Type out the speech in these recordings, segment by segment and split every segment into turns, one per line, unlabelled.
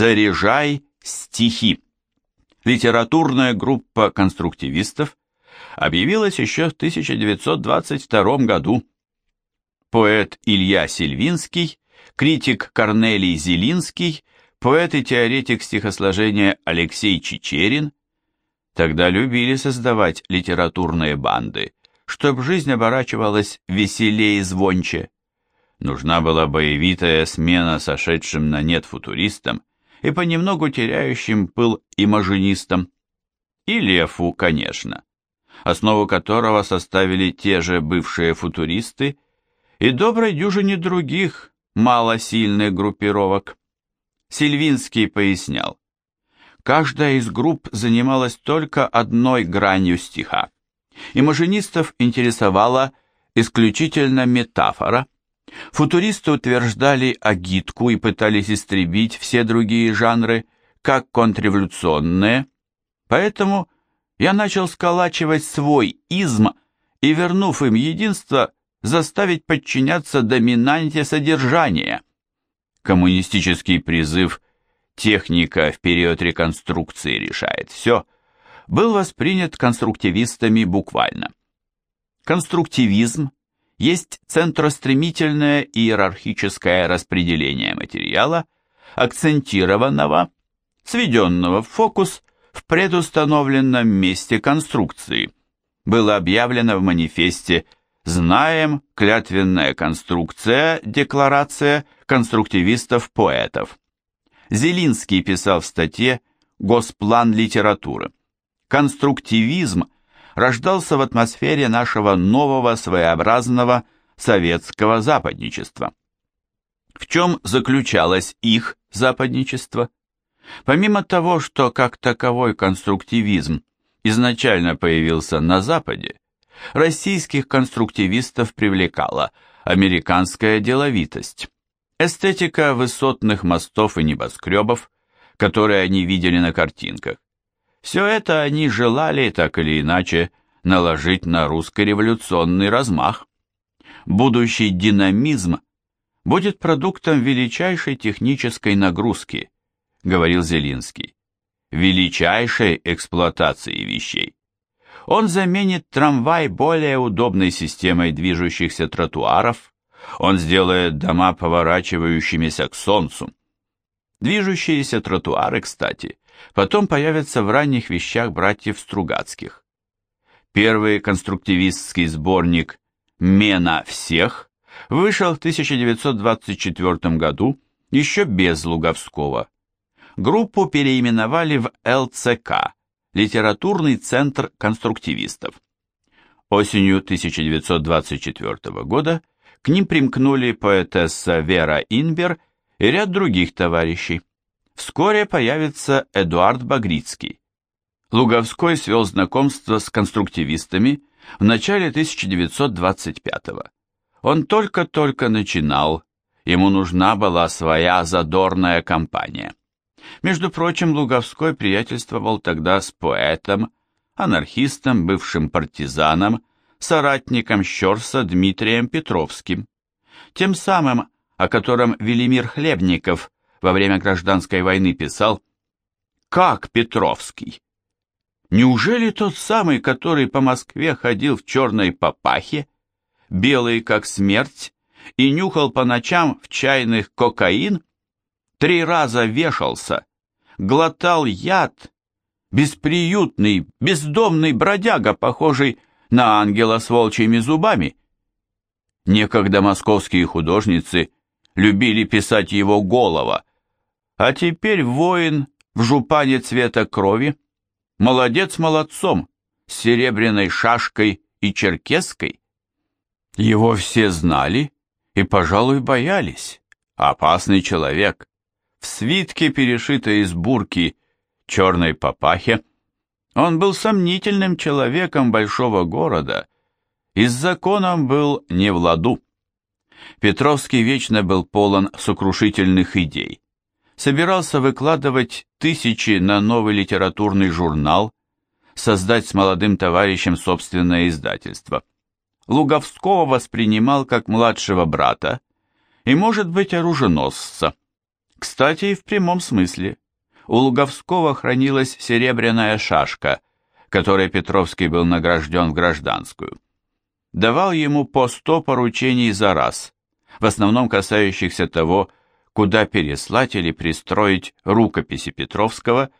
«Заряжай стихи». Литературная группа конструктивистов объявилась еще в 1922 году. Поэт Илья Сильвинский, критик Корнелий Зелинский, поэт и теоретик стихосложения Алексей Чичерин тогда любили создавать литературные банды, чтобы жизнь оборачивалась веселее и звонче. Нужна была боевитая смена сошедшим на нет футуристам и понемногу теряющим пыл имажинистам. И Лефу, конечно, основу которого составили те же бывшие футуристы и доброй дюжине других малосильных группировок. Сильвинский пояснял, каждая из групп занималась только одной гранью стиха. Имажинистов интересовала исключительно метафора – Футуристы утверждали агитку и пытались истребить все другие жанры, как контрреволюционные, поэтому я начал сколачивать свой изм и, вернув им единство, заставить подчиняться доминанте содержания. Коммунистический призыв «техника в период реконструкции решает все» был воспринят конструктивистами буквально. Конструктивизм есть центростремительное иерархическое распределение материала, акцентированного, сведенного в фокус в предустановленном месте конструкции. Было объявлено в манифесте «Знаем клятвенная конструкция, декларация конструктивистов-поэтов». Зелинский писал в статье «Госплан литературы». Конструктивизм – рождался в атмосфере нашего нового своеобразного советского западничества. В чем заключалось их западничество? Помимо того, что как таковой конструктивизм изначально появился на Западе, российских конструктивистов привлекала американская деловитость, эстетика высотных мостов и небоскребов, которые они видели на картинках, все это они желали, так или иначе, наложить на русско-революционный размах. Будущий динамизм будет продуктом величайшей технической нагрузки, говорил Зелинский, величайшей эксплуатации вещей. Он заменит трамвай более удобной системой движущихся тротуаров, он сделает дома поворачивающимися к солнцу. Движущиеся тротуары, кстати, потом появятся в ранних вещах братьев Стругацких. Первый конструктивистский сборник «Мена всех» вышел в 1924 году, еще без Луговского. Группу переименовали в ЛЦК – Литературный центр конструктивистов. Осенью 1924 года к ним примкнули поэтесса Вера Инбер и ряд других товарищей. Вскоре появится Эдуард Багрицкий. Луговской свел знакомство с конструктивистами в начале 1925 -го. Он только-только начинал, ему нужна была своя задорная компания. Между прочим, Луговской приятельствовал тогда с поэтом, анархистом, бывшим партизаном, соратником Щерса Дмитрием Петровским, тем самым, о котором Велимир Хлебников во время гражданской войны писал «Как Петровский? Неужели тот самый, который по Москве ходил в черной папахе, белый как смерть, и нюхал по ночам в чайных кокаин, три раза вешался, глотал яд, бесприютный, бездомный бродяга, похожий на ангела с волчьими зубами? Некогда московские художницы любили писать его голова, а теперь воин в жупане цвета крови. Молодец молодцом, с серебряной шашкой и черкеской. Его все знали и, пожалуй, боялись. Опасный человек. В свитке, перешитой из бурки черной папахе, он был сомнительным человеком большого города и с законом был не в ладу. Петровский вечно был полон сокрушительных идей собирался выкладывать тысячи на новый литературный журнал, создать с молодым товарищем собственное издательство. Луговского воспринимал как младшего брата и, может быть, оруженосца. Кстати, и в прямом смысле. У Луговского хранилась серебряная шашка, которой Петровский был награжден в гражданскую. Давал ему по сто поручений за раз, в основном касающихся того, куда переслать или пристроить рукописи Петровского,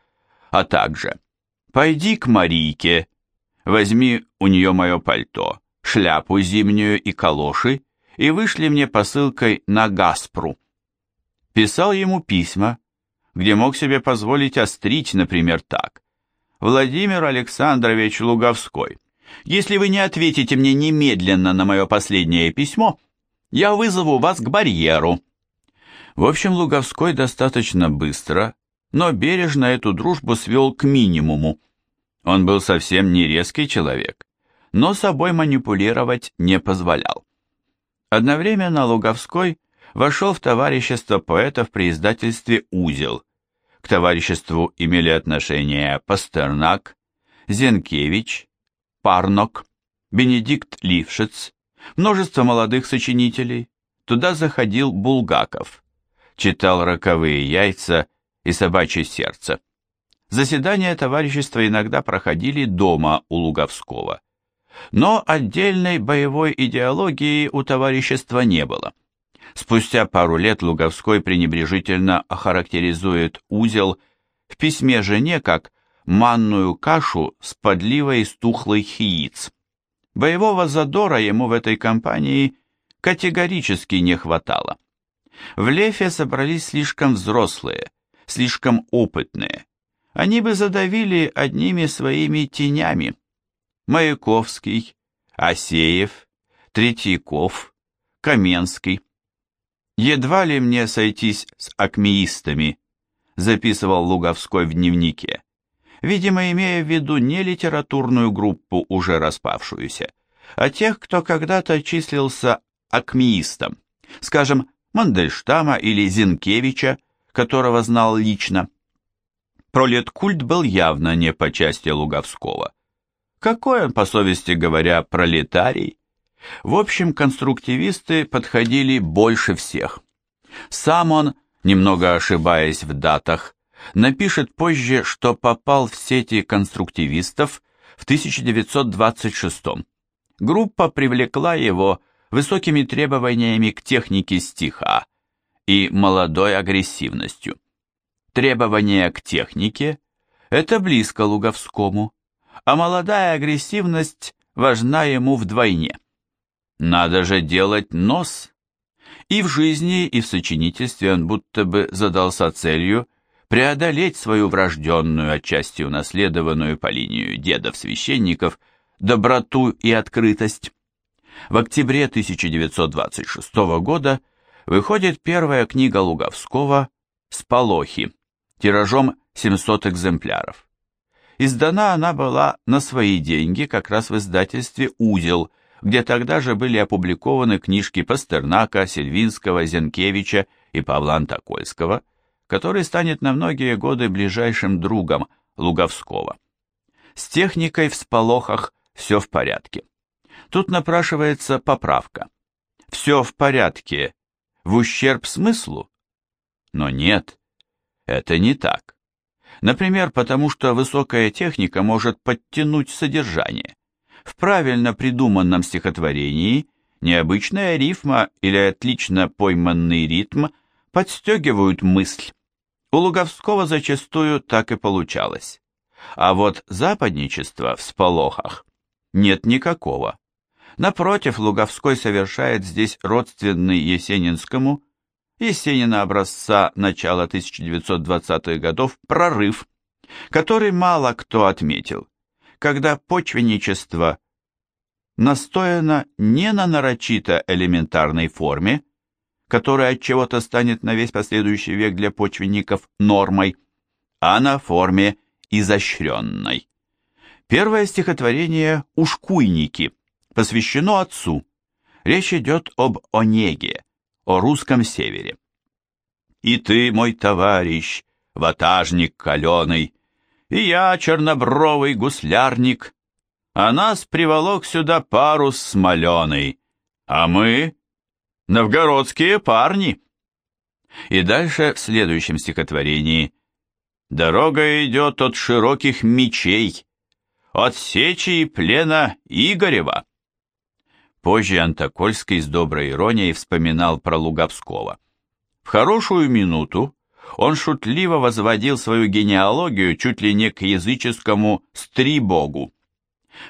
а также «Пойди к Марийке, возьми у нее мое пальто, шляпу зимнюю и калоши и вышли мне посылкой на Гаспру». Писал ему письма, где мог себе позволить острить, например, так. «Владимир Александрович Луговской, если вы не ответите мне немедленно на мое последнее письмо, я вызову вас к барьеру». В общем, Луговской достаточно быстро, но бережно эту дружбу свел к минимуму. Он был совсем не резкий человек, но собой манипулировать не позволял. Одновременно Луговской вошел в товарищество поэтов при издательстве «Узел». К товариществу имели отношение Пастернак, Зенкевич, Парнок, Бенедикт Лившиц, множество молодых сочинителей. Туда заходил Булгаков, читал «Роковые яйца» и «Собачье сердце». Заседания товарищества иногда проходили дома у Луговского. Но отдельной боевой идеологии у товарищества не было. Спустя пару лет Луговской пренебрежительно охарактеризует узел в письме жене как манную кашу с подливой из тухлых яиц. Боевого задора ему в этой компании категорически не хватало. В Лефе собрались слишком взрослые, слишком опытные. Они бы задавили одними своими тенями. Маяковский, Асеев, Третьяков, Каменский. «Едва ли мне сойтись с акмеистами», записывал Луговской в дневнике видимо, имея в виду не литературную группу, уже распавшуюся, а тех, кто когда-то числился акмеистом, скажем, Мандельштама или Зинкевича, которого знал лично. Пролеткульт был явно не по части Луговского. Какой он, по совести говоря, пролетарий? В общем, конструктивисты подходили больше всех. Сам он, немного ошибаясь в датах, напишет позже, что попал в сети конструктивистов в 1926 Группа привлекла его высокими требованиями к технике стиха и молодой агрессивностью. Требования к технике – это близко Луговскому, а молодая агрессивность важна ему вдвойне. Надо же делать нос. И в жизни, и в сочинительстве он будто бы задался целью – преодолеть свою врожденную, отчасти унаследованную по линию дедов-священников, доброту и открытость. В октябре 1926 года выходит первая книга Луговского «Сполохи», тиражом 700 экземпляров. Издана она была на свои деньги как раз в издательстве «Узел», где тогда же были опубликованы книжки Пастернака, Сельвинского, Зенкевича и Павла Антокольского – который станет на многие годы ближайшим другом Луговского. С техникой в сполохах все в порядке. Тут напрашивается поправка. Все в порядке, в ущерб смыслу? Но нет, это не так. Например, потому что высокая техника может подтянуть содержание. В правильно придуманном стихотворении необычная рифма или отлично пойманный ритм подстегивают мысль. У Луговского зачастую так и получалось. А вот западничества в сполохах нет никакого. Напротив, Луговской совершает здесь родственный Есенинскому, Есенина образца начала 1920-х годов, прорыв, который мало кто отметил, когда почвенничество настояно не на нарочито элементарной форме, которая от чего-то станет на весь последующий век для почвенников нормой, а на форме изощренной. Первое стихотворение «Ушкуйники» посвящено отцу. Речь идет об Онеге, о русском севере. «И ты, мой товарищ, ватажник каленый, и я, чернобровый гуслярник, а нас приволок сюда парус смоленый, а мы Новгородские парни. И дальше в следующем стихотворении «Дорога идет от широких мечей, от сечи и плена Игорева». Позже Антокольский с доброй иронией вспоминал про Луговского. В хорошую минуту он шутливо возводил свою генеалогию чуть ли не к языческому «стрибогу».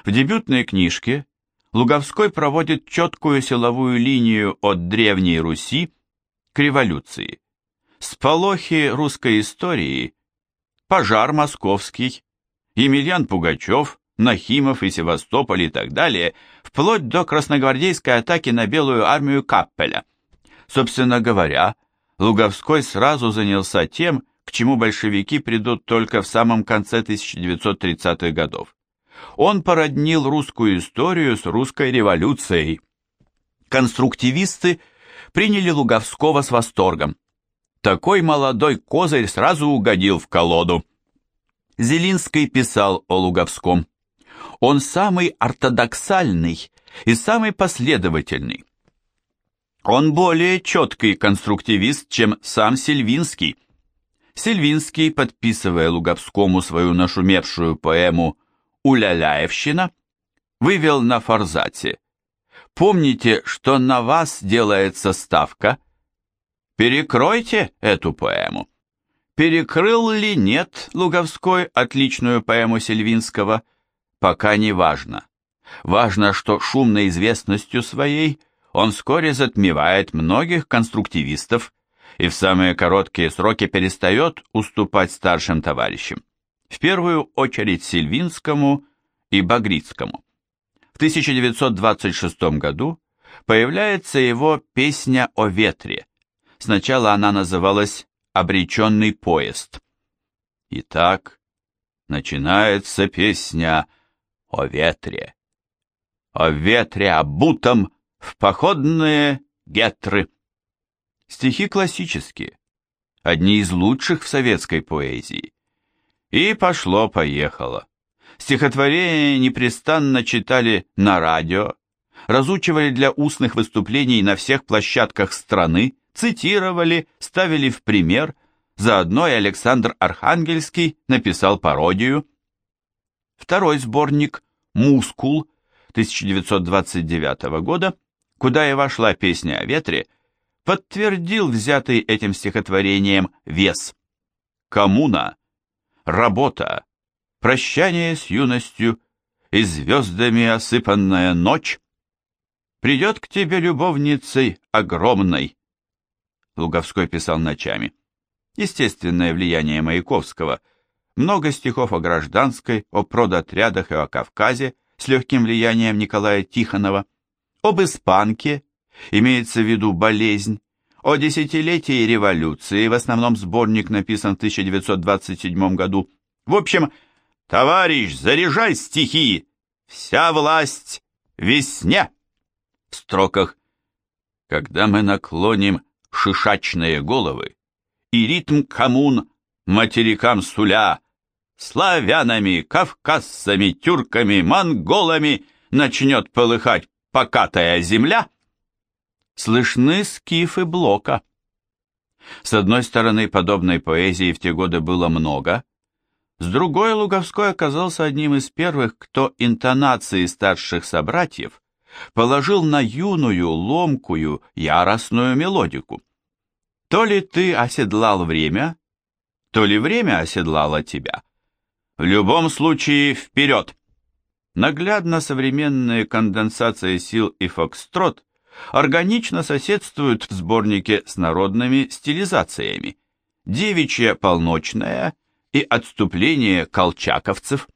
В дебютной книжке Луговской проводит четкую силовую линию от Древней Руси к революции. Сполохи русской истории, пожар московский, Емельян Пугачев, Нахимов и Севастополь и так далее, вплоть до красногвардейской атаки на Белую армию Каппеля. Собственно говоря, Луговской сразу занялся тем, к чему большевики придут только в самом конце 1930-х годов он породнил русскую историю с русской революцией. Конструктивисты приняли Луговского с восторгом. Такой молодой козырь сразу угодил в колоду. Зелинский писал о Луговском. Он самый ортодоксальный и самый последовательный. Он более четкий конструктивист, чем сам Сильвинский. Сильвинский, подписывая Луговскому свою нашумевшую поэму Уляляевщина вывел на форзате. Помните, что на вас делается ставка? Перекройте эту поэму. Перекрыл ли нет Луговской отличную поэму Сильвинского, пока не важно. Важно, что шумной известностью своей он вскоре затмевает многих конструктивистов и в самые короткие сроки перестает уступать старшим товарищам в первую очередь Сильвинскому и Багрицкому. В 1926 году появляется его «Песня о ветре». Сначала она называлась «Обреченный поезд». Итак, начинается песня о ветре. О ветре, обутом в походные гетры. Стихи классические, одни из лучших в советской поэзии. И пошло-поехало. Стихотворения непрестанно читали на радио, разучивали для устных выступлений на всех площадках страны, цитировали, ставили в пример, заодно и Александр Архангельский написал пародию. Второй сборник «Мускул» 1929 года, куда и вошла песня о ветре, подтвердил взятый этим стихотворением вес. Коммуна работа, прощание с юностью и звездами осыпанная ночь. Придет к тебе любовницей огромной. Луговской писал ночами. Естественное влияние Маяковского. Много стихов о гражданской, о продотрядах и о Кавказе с легким влиянием Николая Тихонова. Об испанке, имеется в виду болезнь, о десятилетии революции, в основном сборник написан в 1927 году. В общем, товарищ, заряжай стихи, вся власть весне. В строках «Когда мы наклоним шишачные головы, и ритм коммун материкам суля, славянами, кавказцами, тюрками, монголами начнет полыхать покатая земля», слышны скифы Блока. С одной стороны, подобной поэзии в те годы было много, с другой Луговской оказался одним из первых, кто интонации старших собратьев положил на юную, ломкую, яростную мелодику. То ли ты оседлал время, то ли время оседлало тебя. В любом случае, вперед! Наглядно современные конденсации сил и фокстрот органично соседствуют в сборнике с народными стилизациями. Девичья полночная и отступление колчаковцев.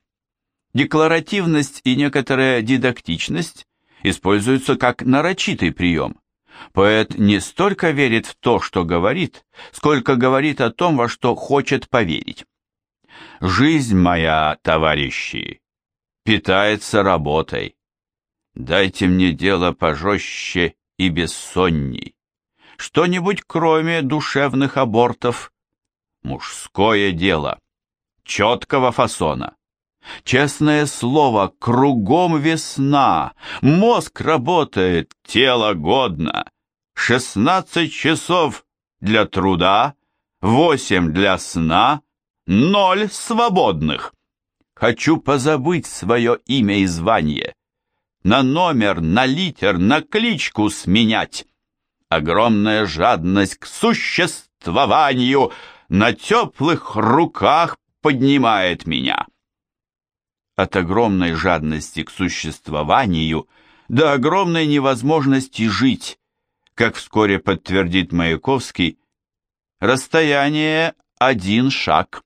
Декларативность и некоторая дидактичность используются как нарочитый прием. Поэт не столько верит в то, что говорит, сколько говорит о том, во что хочет поверить. «Жизнь моя, товарищи, питается работой. Дайте мне дело пожестче и бессонней. Что-нибудь кроме душевных абортов. Мужское дело. Четкого фасона. Честное слово, кругом весна. Мозг работает, тело годно. Шестнадцать часов для труда, восемь для сна, ноль свободных. Хочу позабыть свое имя и звание, на номер, на литер, на кличку сменять. Огромная жадность к существованию на теплых руках поднимает меня. От огромной жадности к существованию до огромной невозможности жить, как вскоре подтвердит Маяковский, расстояние один шаг.